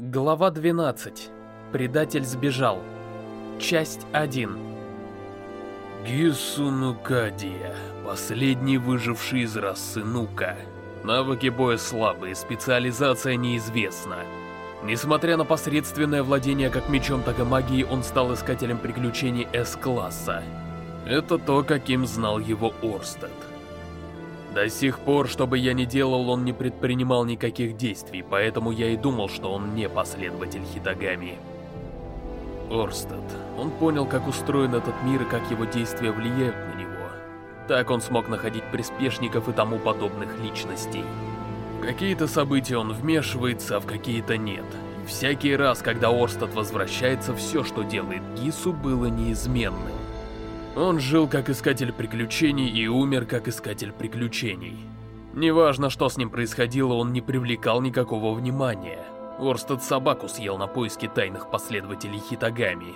Глава 12. Предатель сбежал. Часть 1. Гису Нукадия, последний выживший из расы Нука. Навыки боя слабые, специализация неизвестна. Несмотря на посредственное владение как мечом, так и магией, он стал искателем приключений С-класса. Это то, каким знал его Орстед. До сих пор, что бы я ни делал, он не предпринимал никаких действий, поэтому я и думал, что он не последователь Хитагами. Орстед. Он понял, как устроен этот мир и как его действия влияют на него. Так он смог находить приспешников и тому подобных личностей. Какие-то события он вмешивается, а в какие-то нет. И всякий раз, когда Орстед возвращается, все, что делает Гису, было неизменным. Он жил как искатель приключений и умер как искатель приключений. Неважно, что с ним происходило, он не привлекал никакого внимания. Орстед собаку съел на поиски тайных последователей Хитагами.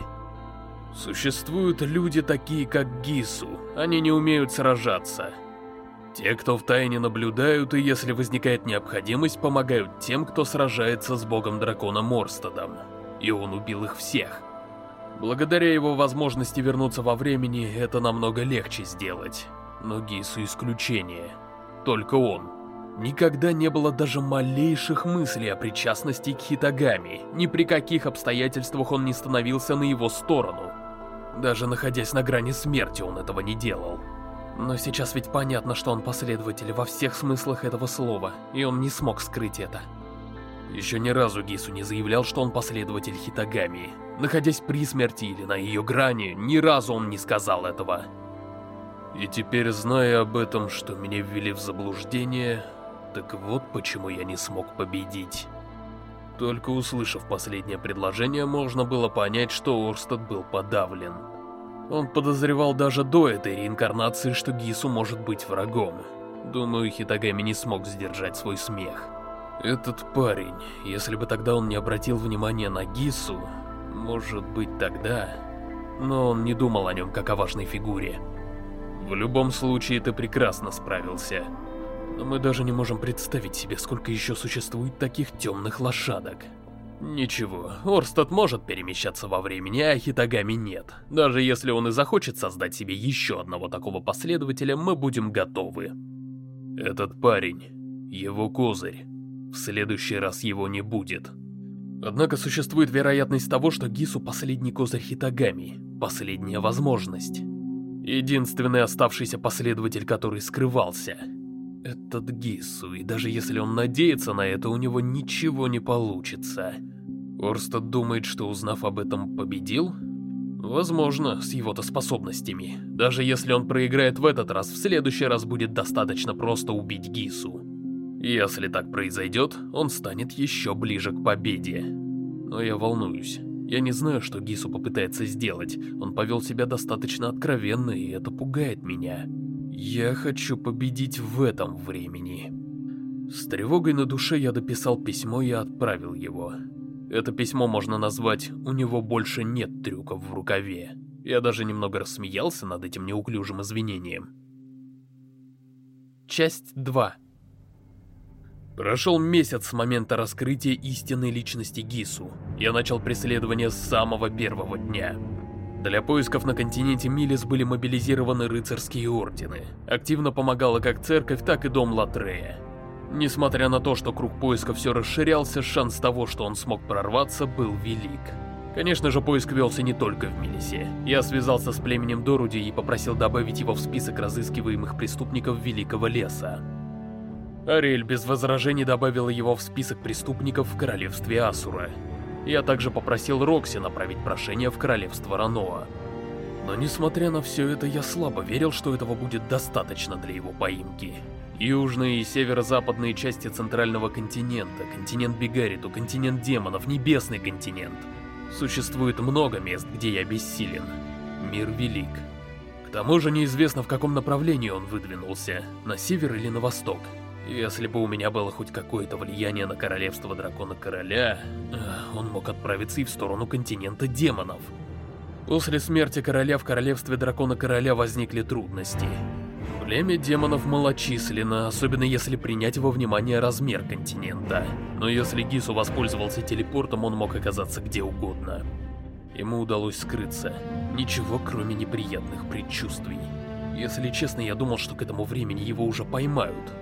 Существуют люди такие, как Гису, они не умеют сражаться. Те, кто в тайне наблюдают, и если возникает необходимость, помогают тем, кто сражается с богом-драконом Орстедом. И он убил их всех. Благодаря его возможности вернуться во времени, это намного легче сделать. Но Гису исключение. Только он. Никогда не было даже малейших мыслей о причастности к Хитагами. Ни при каких обстоятельствах он не становился на его сторону. Даже находясь на грани смерти, он этого не делал. Но сейчас ведь понятно, что он последователь во всех смыслах этого слова, и он не смог скрыть это. Еще ни разу Гису не заявлял, что он последователь Хитагами. Находясь при смерти или на ее грани, ни разу он не сказал этого. И теперь, зная об этом, что меня ввели в заблуждение, так вот почему я не смог победить. Только услышав последнее предложение, можно было понять, что Орстад был подавлен. Он подозревал даже до этой реинкарнации, что Гису может быть врагом. Думаю, Хитагами не смог сдержать свой смех. Этот парень, если бы тогда он не обратил внимания на Гису, может быть тогда... Но он не думал о нем как о важной фигуре. В любом случае, ты прекрасно справился. Но мы даже не можем представить себе, сколько еще существует таких темных лошадок. Ничего, Орстад может перемещаться во времени, а Хитагами нет. Даже если он и захочет создать себе еще одного такого последователя, мы будем готовы. Этот парень, его козырь. В следующий раз его не будет. Однако существует вероятность того, что Гису последний козырь Хитагами, последняя возможность. Единственный оставшийся последователь, который скрывался. Этот Гису, и даже если он надеется на это, у него ничего не получится. Орстад думает, что узнав об этом, победил? Возможно, с его-то способностями. Даже если он проиграет в этот раз, в следующий раз будет достаточно просто убить Гису. Если так произойдет, он станет еще ближе к победе. Но я волнуюсь. Я не знаю, что Гису попытается сделать. Он повел себя достаточно откровенно, и это пугает меня. Я хочу победить в этом времени. С тревогой на душе я дописал письмо и отправил его. Это письмо можно назвать «У него больше нет трюков в рукаве». Я даже немного рассмеялся над этим неуклюжим извинением. Часть 2 Прошел месяц с момента раскрытия истинной личности Гису. Я начал преследование с самого первого дня. Для поисков на континенте Милис были мобилизированы рыцарские ордены. Активно помогала как церковь, так и дом Латрея. Несмотря на то, что круг поиска все расширялся, шанс того, что он смог прорваться, был велик. Конечно же, поиск велся не только в Милисе. Я связался с племенем Доруди и попросил добавить его в список разыскиваемых преступников Великого Леса. Ариэль без возражений добавила его в список преступников в королевстве Асура. Я также попросил Рокси направить прошение в королевство Раноа. Но несмотря на все это, я слабо верил, что этого будет достаточно для его поимки. Южные и северо-западные части центрального континента, континент Бигариту, континент демонов, небесный континент. Существует много мест, где я бессилен. Мир велик. К тому же неизвестно, в каком направлении он выдвинулся, на север или на восток. Если бы у меня было хоть какое-то влияние на королевство Дракона Короля, он мог отправиться и в сторону континента демонов. После смерти короля в королевстве Дракона Короля возникли трудности. Племя демонов малочисленно, особенно если принять во внимание размер континента. Но если Гису воспользовался телепортом, он мог оказаться где угодно. Ему удалось скрыться. Ничего, кроме неприятных предчувствий. Если честно, я думал, что к этому времени его уже поймают.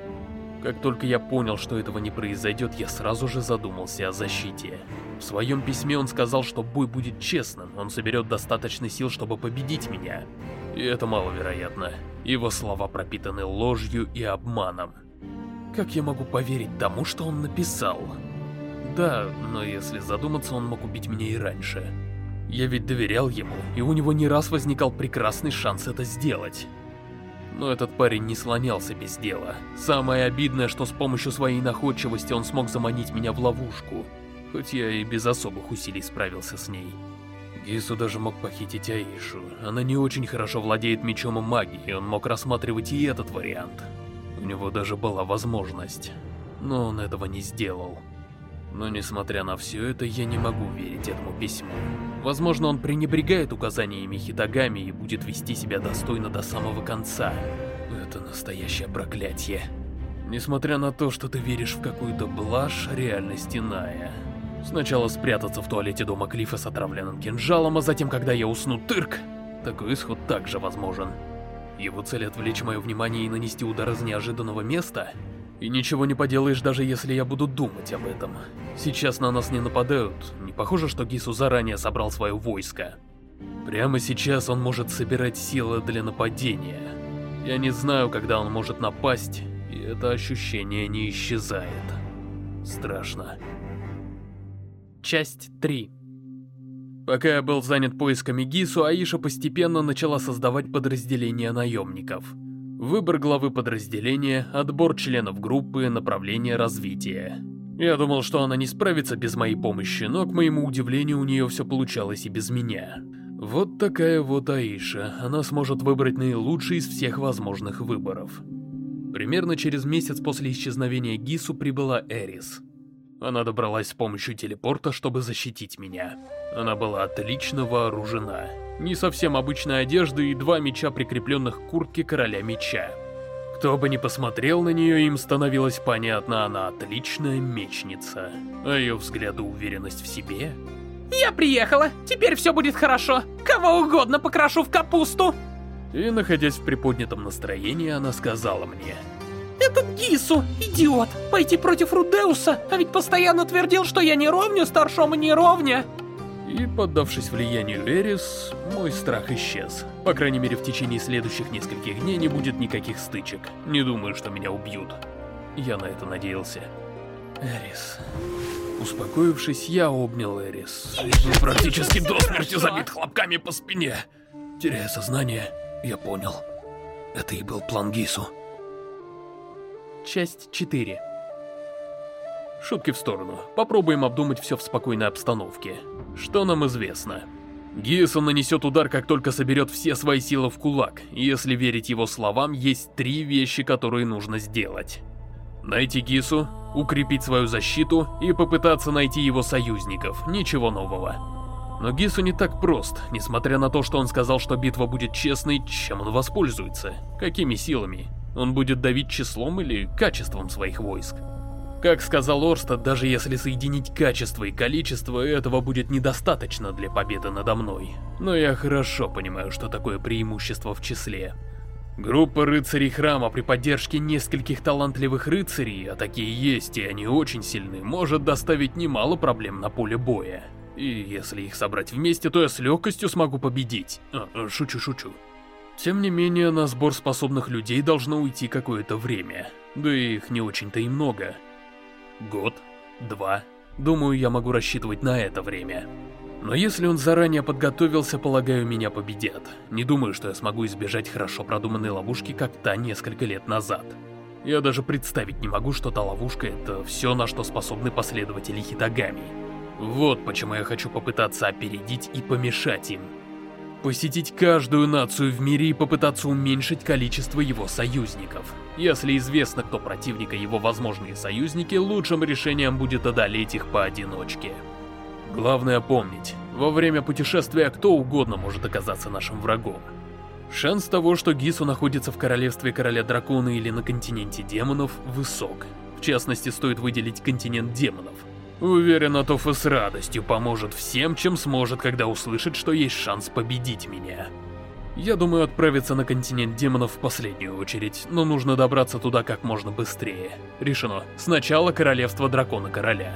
Как только я понял, что этого не произойдет, я сразу же задумался о защите. В своем письме он сказал, что бой будет честным, он соберет достаточно сил, чтобы победить меня. И это маловероятно. Его слова пропитаны ложью и обманом. Как я могу поверить тому, что он написал? Да, но если задуматься, он мог убить меня и раньше. Я ведь доверял ему, и у него не раз возникал прекрасный шанс это сделать. Но этот парень не слонялся без дела. Самое обидное, что с помощью своей находчивости он смог заманить меня в ловушку. Хоть я и без особых усилий справился с ней. Гису даже мог похитить Аишу. Она не очень хорошо владеет мечом и магией, он мог рассматривать и этот вариант. У него даже была возможность. Но он этого не сделал. Но несмотря на все это, я не могу верить этому письму. Возможно, он пренебрегает указаниями Хитагами и будет вести себя достойно до самого конца. Это настоящее проклятие. Несмотря на то, что ты веришь в какую-то блажь, реальность иная. Сначала спрятаться в туалете дома Клифа с отравленным кинжалом, а затем, когда я усну, тырк! Такой исход также возможен. Его цель отвлечь мое внимание и нанести удар из неожиданного места? И ничего не поделаешь, даже если я буду думать об этом. Сейчас на нас не нападают. Не похоже, что Гису заранее собрал свое войско. Прямо сейчас он может собирать силы для нападения. Я не знаю, когда он может напасть, и это ощущение не исчезает. Страшно. Часть 3 Пока я был занят поисками Гису, Аиша постепенно начала создавать подразделения наемников. Выбор главы подразделения, отбор членов группы, направление развития. Я думал, что она не справится без моей помощи, но, к моему удивлению, у нее все получалось и без меня. Вот такая вот Аиша, она сможет выбрать наилучший из всех возможных выборов. Примерно через месяц после исчезновения Гису прибыла Эрис. Она добралась с помощью телепорта, чтобы защитить меня. Она была отлично вооружена. Не совсем обычная одежда и два меча, прикрепленных к куртке короля меча. Кто бы ни посмотрел на нее, им становилось понятно, она отличная мечница. А ее взгляд и уверенность в себе... Я приехала, теперь все будет хорошо. Кого угодно покрашу в капусту. И, находясь в приподнятом настроении, она сказала мне... Этот Гису, идиот, пойти против Рудеуса, а ведь постоянно твердил, что я не ровню старшому не ровня. И, поддавшись влиянию Эрис, мой страх исчез. По крайней мере, в течение следующих нескольких дней не будет никаких стычек. Не думаю, что меня убьют. Я на это надеялся. Эрис... Успокоившись, я обнял Эрис. Был практически до смерти забит хлопками по спине. Теряя сознание, я понял. Это и был план Гису. Часть 4 Шутки в сторону. Попробуем обдумать все в спокойной обстановке. Что нам известно? Гисон нанесет удар, как только соберет все свои силы в кулак. Если верить его словам, есть три вещи, которые нужно сделать. Найти Гису, укрепить свою защиту и попытаться найти его союзников. Ничего нового. Но Гису не так прост, несмотря на то, что он сказал, что битва будет честной, чем он воспользуется? Какими силами? Он будет давить числом или качеством своих войск? Как сказал Орстад, даже если соединить качество и количество, этого будет недостаточно для победы надо мной. Но я хорошо понимаю, что такое преимущество в числе. Группа рыцарей храма при поддержке нескольких талантливых рыцарей, а такие есть и они очень сильны, может доставить немало проблем на поле боя. И если их собрать вместе, то я с легкостью смогу победить. Шучу-шучу. Тем не менее, на сбор способных людей должно уйти какое-то время. Да и их не очень-то и много. Год, два. Думаю, я могу рассчитывать на это время. Но если он заранее подготовился, полагаю, меня победят. Не думаю, что я смогу избежать хорошо продуманной ловушки, как та несколько лет назад. Я даже представить не могу, что та ловушка — это все, на что способны последователи Хитагами. Вот почему я хочу попытаться опередить и помешать им. Посетить каждую нацию в мире и попытаться уменьшить количество его союзников. Если известно, кто противник и его возможные союзники, лучшим решением будет одолеть их поодиночке. Главное помнить, во время путешествия кто угодно может оказаться нашим врагом. Шанс того, что Гису находится в королевстве короля дракона или на континенте демонов, высок. В частности, стоит выделить континент демонов. Уверен, Атоф с радостью поможет всем, чем сможет, когда услышит, что есть шанс победить меня. Я думаю отправиться на континент демонов в последнюю очередь, но нужно добраться туда как можно быстрее. Решено. Сначала королевство дракона-короля.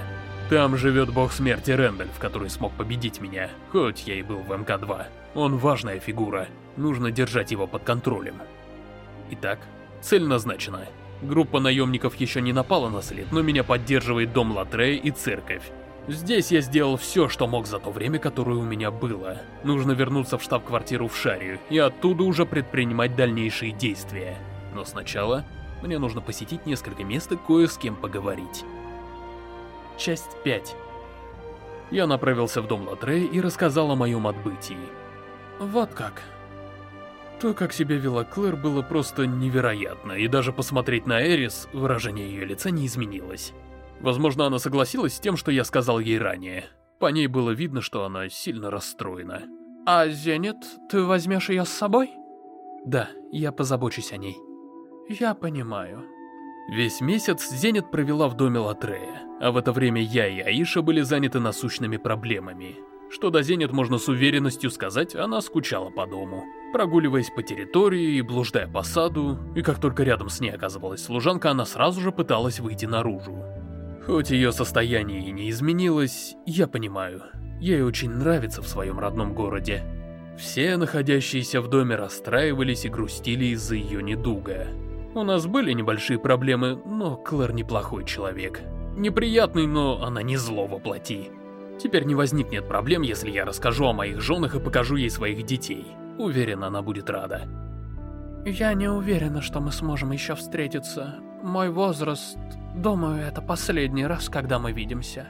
Там живет бог смерти Рэндальф, который смог победить меня, хоть я и был в МК-2. Он важная фигура, нужно держать его под контролем. Итак, цель назначена. Группа наемников еще не напала на след, но меня поддерживает дом Латрея и церковь. Здесь я сделал все, что мог за то время, которое у меня было. Нужно вернуться в штаб-квартиру в Шарию и оттуда уже предпринимать дальнейшие действия. Но сначала мне нужно посетить несколько мест и кое с кем поговорить. Часть 5 Я направился в дом Латрея и рассказал о моем отбытии. Вот как. То, как себя вела Клэр, было просто невероятно, и даже посмотреть на Эрис, выражение ее лица не изменилось. Возможно, она согласилась с тем, что я сказал ей ранее. По ней было видно, что она сильно расстроена. «А Зенит, ты возьмешь ее с собой?» «Да, я позабочусь о ней». «Я понимаю». Весь месяц Зенит провела в доме Латрея, а в это время я и Аиша были заняты насущными проблемами. Что до Зенит можно с уверенностью сказать, она скучала по дому. Прогуливаясь по территории и блуждая по саду, и как только рядом с ней оказывалась служанка, она сразу же пыталась выйти наружу. Хоть ее состояние и не изменилось, я понимаю, ей очень нравится в своем родном городе. Все находящиеся в доме расстраивались и грустили из-за ее недуга. У нас были небольшие проблемы, но Клэр неплохой человек. Неприятный, но она не зло воплоти. Теперь не возникнет проблем, если я расскажу о моих женах и покажу ей своих детей. Уверен, она будет рада. Я не уверена, что мы сможем еще встретиться. Мой возраст... Думаю, это последний раз, когда мы видимся.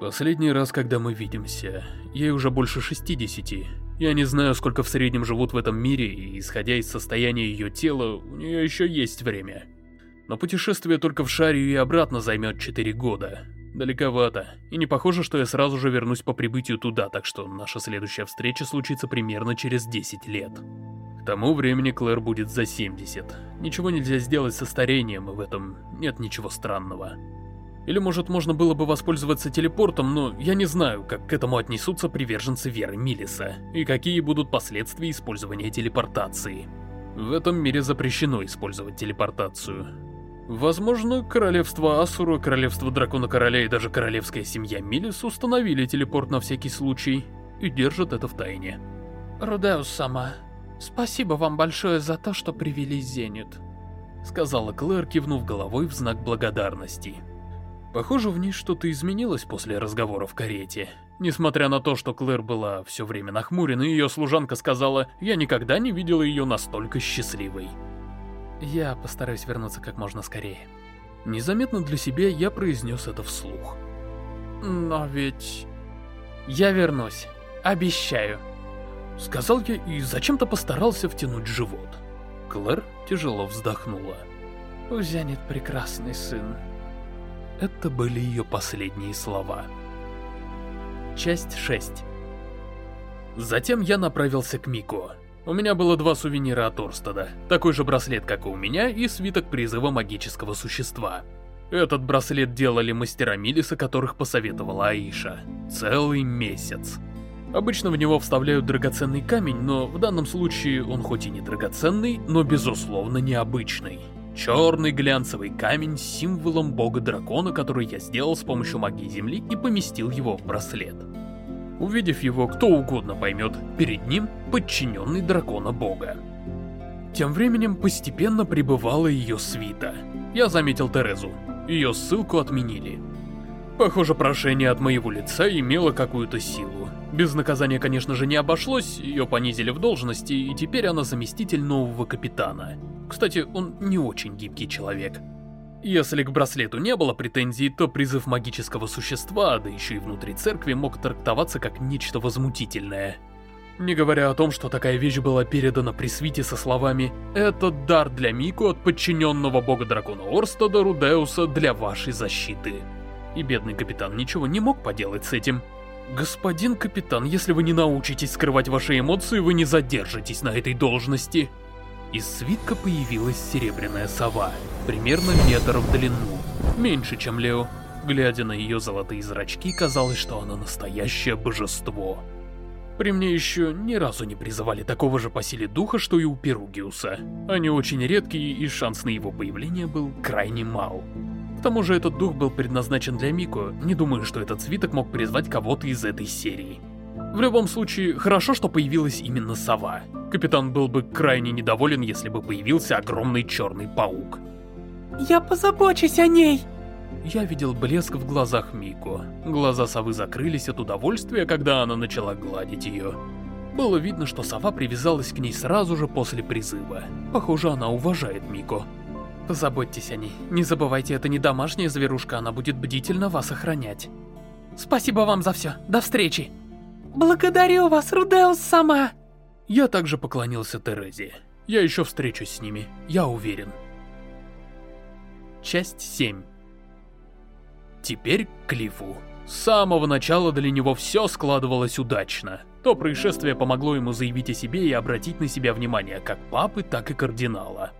Последний раз, когда мы видимся. Ей уже больше 60. Я не знаю, сколько в среднем живут в этом мире, и исходя из состояния ее тела, у нее еще есть время. Но путешествие только в Шарию и обратно займет 4 года. Далековато. И не похоже, что я сразу же вернусь по прибытию туда, так что наша следующая встреча случится примерно через 10 лет. К тому времени Клэр будет за 70. Ничего нельзя сделать со старением, и в этом нет ничего странного. Или может можно было бы воспользоваться телепортом, но я не знаю, как к этому отнесутся приверженцы веры Милиса, и какие будут последствия использования телепортации. В этом мире запрещено использовать телепортацию. Возможно, королевство Асура, королевство Дракона Короля и даже королевская семья Милис установили телепорт на всякий случай и держат это в тайне. Рудеус сама, «Спасибо вам большое за то, что привели Зенит», — сказала Клэр, кивнув головой в знак благодарности. Похоже, в ней что-то изменилось после разговора в карете. Несмотря на то, что Клэр была все время нахмурена, ее служанка сказала, «Я никогда не видела ее настолько счастливой». Я постараюсь вернуться как можно скорее. Незаметно для себя я произнес это вслух. «Но ведь...» «Я вернусь. Обещаю». Сказал я и зачем-то постарался втянуть живот. Клэр тяжело вздохнула. У Зянит прекрасный сын. Это были ее последние слова. Часть 6 Затем я направился к Мико. У меня было два сувенира от Орстада. Такой же браслет, как и у меня, и свиток призыва магического существа. Этот браслет делали мастера Милиса, которых посоветовала Аиша. Целый месяц. Обычно в него вставляют драгоценный камень, но в данном случае он хоть и не драгоценный, но безусловно необычный. Черный глянцевый камень с символом бога-дракона, который я сделал с помощью магии Земли и поместил его в браслет. Увидев его, кто угодно поймет, перед ним подчиненный дракона бога. Тем временем постепенно прибывала ее свита. Я заметил Терезу. Ее ссылку отменили. Похоже, прошение от моего лица имело какую-то силу. Без наказания, конечно же, не обошлось, ее понизили в должности, и теперь она заместитель нового капитана. Кстати, он не очень гибкий человек. Если к браслету не было претензий, то призыв магического существа, да еще и внутри церкви, мог трактоваться как нечто возмутительное. Не говоря о том, что такая вещь была передана при свите со словами «Это дар для Мику от подчиненного бога-дракона Орстада Рудеуса для вашей защиты». И бедный капитан ничего не мог поделать с этим. Господин капитан, если вы не научитесь скрывать ваши эмоции, вы не задержитесь на этой должности. Из свитка появилась серебряная сова, примерно метр в длину, меньше, чем Лео. Глядя на ее золотые зрачки, казалось, что она настоящее божество. При мне еще ни разу не призывали такого же по силе духа, что и у Перугиуса. Они очень редкие, и шанс на его появление был крайне мал. К тому же этот дух был предназначен для Мико, не думаю, что этот свиток мог призвать кого-то из этой серии. В любом случае, хорошо, что появилась именно сова. Капитан был бы крайне недоволен, если бы появился огромный черный паук. «Я позабочусь о ней!» Я видел блеск в глазах Мико. Глаза совы закрылись от удовольствия, когда она начала гладить ее. Было видно, что сова привязалась к ней сразу же после призыва. Похоже, она уважает Мико. Позаботьтесь о ней. Не забывайте, это не домашняя зверушка, она будет бдительно вас охранять. Спасибо вам за все. До встречи. Благодарю вас, Рудеус сама. Я также поклонился Терезе. Я еще встречусь с ними, я уверен. Часть 7 Теперь к Клиффу. С самого начала для него все складывалось удачно. То происшествие помогло ему заявить о себе и обратить на себя внимание как папы, так и кардинала.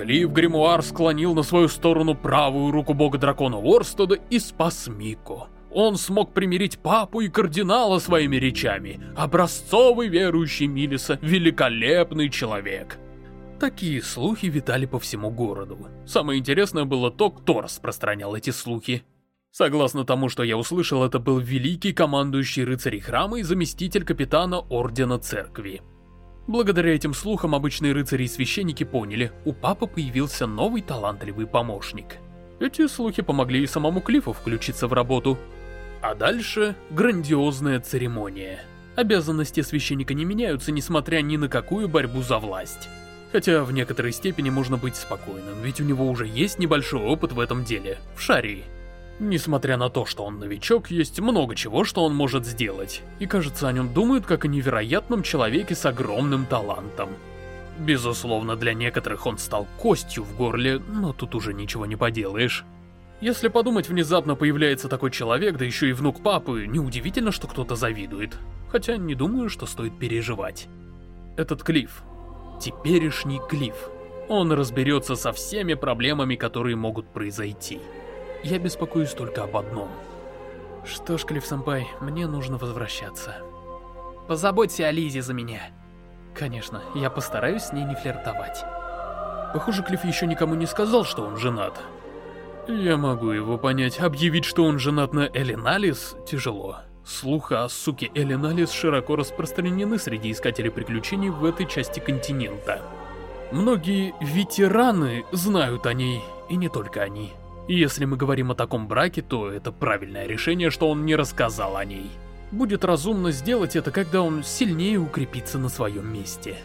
Клифф Гримуар склонил на свою сторону правую руку бога-дракона Орстеда и спас Мико. Он смог примирить папу и кардинала своими речами. Образцовый верующий Милиса, великолепный человек. Такие слухи витали по всему городу. Самое интересное было то, кто распространял эти слухи. Согласно тому, что я услышал, это был великий командующий рыцарей храма и заместитель капитана Ордена Церкви. Благодаря этим слухам обычные рыцари и священники поняли, у папы появился новый талантливый помощник. Эти слухи помогли и самому Клиффу включиться в работу. А дальше грандиозная церемония. Обязанности священника не меняются, несмотря ни на какую борьбу за власть. Хотя в некоторой степени можно быть спокойным, ведь у него уже есть небольшой опыт в этом деле, в Шарии. Несмотря на то, что он новичок, есть много чего, что он может сделать. И кажется, о нем думают как о невероятном человеке с огромным талантом. Безусловно, для некоторых он стал костью в горле, но тут уже ничего не поделаешь. Если подумать, внезапно появляется такой человек, да еще и внук папы, неудивительно, что кто-то завидует. Хотя не думаю, что стоит переживать. Этот Клифф, теперешний Клифф. Он разберется со всеми проблемами, которые могут произойти. Я беспокоюсь только об одном. Что ж, Клифф-сэмпай, мне нужно возвращаться. Позаботься о Лизе за меня. Конечно, я постараюсь с ней не флиртовать. Похоже, Клифф еще никому не сказал, что он женат. Я могу его понять. Объявить, что он женат на Элиналис, тяжело. Слухи о суке Элиналис широко распространены среди искателей приключений в этой части континента. Многие ветераны знают о ней, и не только они. И если мы говорим о таком браке, то это правильное решение, что он не рассказал о ней. Будет разумно сделать это, когда он сильнее укрепится на своем месте.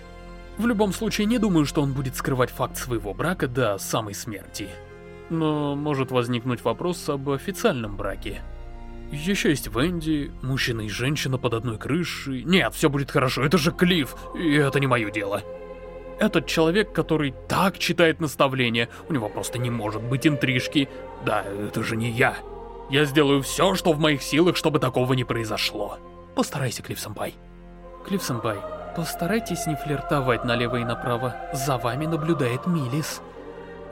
В любом случае, не думаю, что он будет скрывать факт своего брака до самой смерти. Но может возникнуть вопрос об официальном браке. Еще есть Венди, мужчина и женщина под одной крышей. Нет, все будет хорошо, это же Клифф, и это не мое дело. Этот человек, который так читает наставления, у него просто не может быть интрижки. Да, это же не я. Я сделаю все, что в моих силах, чтобы такого не произошло. Постарайся, Клифф-сэмпай. Клифф-сэмпай, постарайтесь не флиртовать налево и направо. За вами наблюдает Милис.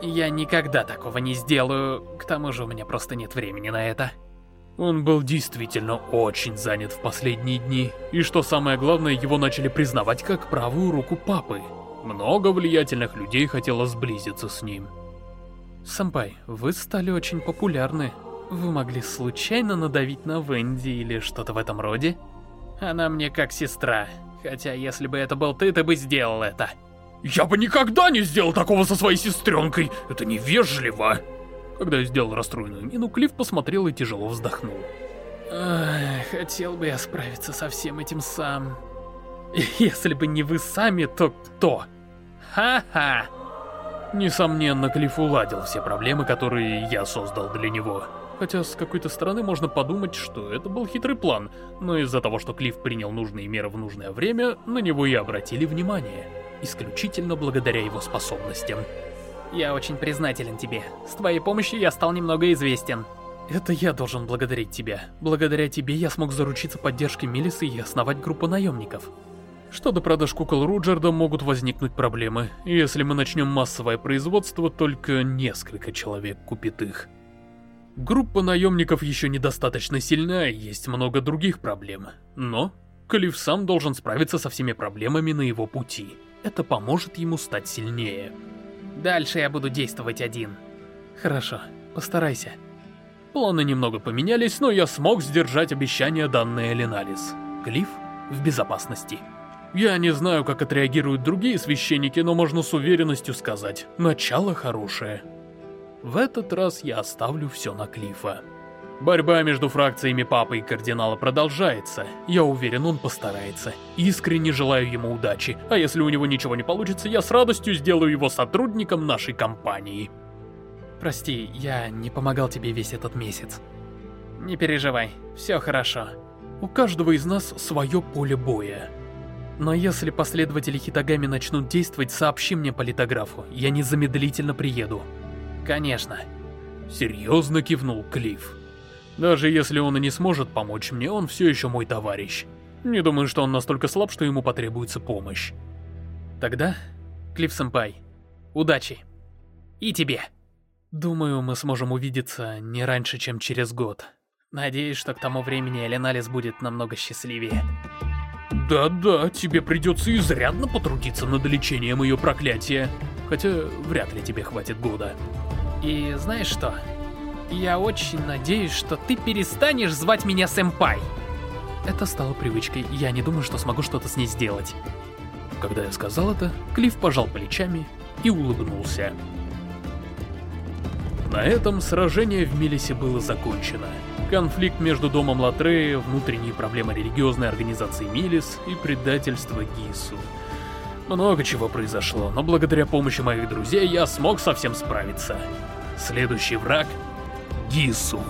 Я никогда такого не сделаю, к тому же у меня просто нет времени на это. Он был действительно очень занят в последние дни, и что самое главное, его начали признавать как правую руку папы. Много влиятельных людей хотело сблизиться с ним. Сэмпай, вы стали очень популярны. Вы могли случайно надавить на Венди или что-то в этом роде? Она мне как сестра, хотя если бы это был ты, ты бы сделал это. Я бы никогда не сделал такого со своей сестренкой, это невежливо. Когда я сделал расстроенную мину, Клифф посмотрел и тяжело вздохнул. Эх, хотел бы я справиться со всем этим сам. Если бы не вы сами, то кто? Ха-ха! Несомненно, Клифф уладил все проблемы, которые я создал для него. Хотя с какой-то стороны можно подумать, что это был хитрый план, но из-за того, что Клифф принял нужные меры в нужное время, на него и обратили внимание. Исключительно благодаря его способностям. Я очень признателен тебе. С твоей помощью я стал немного известен. Это я должен благодарить тебя. Благодаря тебе я смог заручиться поддержкой Милисы и основать группу наемников. Что до продаж кукол Руджерда, могут возникнуть проблемы. Если мы начнем массовое производство, только несколько человек купит их. Группа наемников еще недостаточно сильна, есть много других проблем. Но Калиф сам должен справиться со всеми проблемами на его пути. Это поможет ему стать сильнее. Дальше я буду действовать один. Хорошо, постарайся. Планы немного поменялись, но я смог сдержать обещание, данное Леналис. Клифф в безопасности. Я не знаю, как отреагируют другие священники, но можно с уверенностью сказать, начало хорошее. В этот раз я оставлю все на Клифа. Борьба между фракциями Папы и Кардинала продолжается. Я уверен, он постарается. Искренне желаю ему удачи, а если у него ничего не получится, я с радостью сделаю его сотрудником нашей компании. Прости, я не помогал тебе весь этот месяц. Не переживай, все хорошо. У каждого из нас свое поле боя. Но если последователи Хитагами начнут действовать, сообщи мне по литографу, я незамедлительно приеду. Конечно. Серьезно кивнул Клифф. Даже если он и не сможет помочь мне, он все еще мой товарищ. Не думаю, что он настолько слаб, что ему потребуется помощь. Тогда, Клифф-сэмпай, удачи. И тебе. Думаю, мы сможем увидеться не раньше, чем через год. Надеюсь, что к тому времени Эленалис будет намного счастливее. Да-да, тебе придется изрядно потрудиться над лечением ее проклятия. Хотя, вряд ли тебе хватит года. И знаешь что? Я очень надеюсь, что ты перестанешь звать меня сэмпай. Это стало привычкой, я не думаю, что смогу что-то с ней сделать. Когда я сказал это, Клифф пожал плечами и улыбнулся. На этом сражение в Милисе было закончено. Конфликт между домом Латрея, внутренние проблемы религиозной организации Милис и предательство Гису. Много чего произошло, но благодаря помощи моих друзей я смог совсем справиться. Следующий враг Гису.